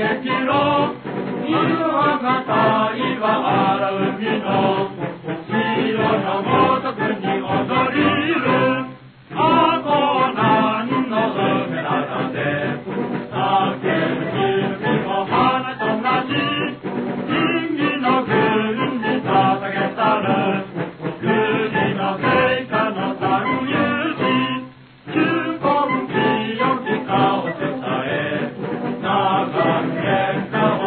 激論犬は硬はあるけの Amen.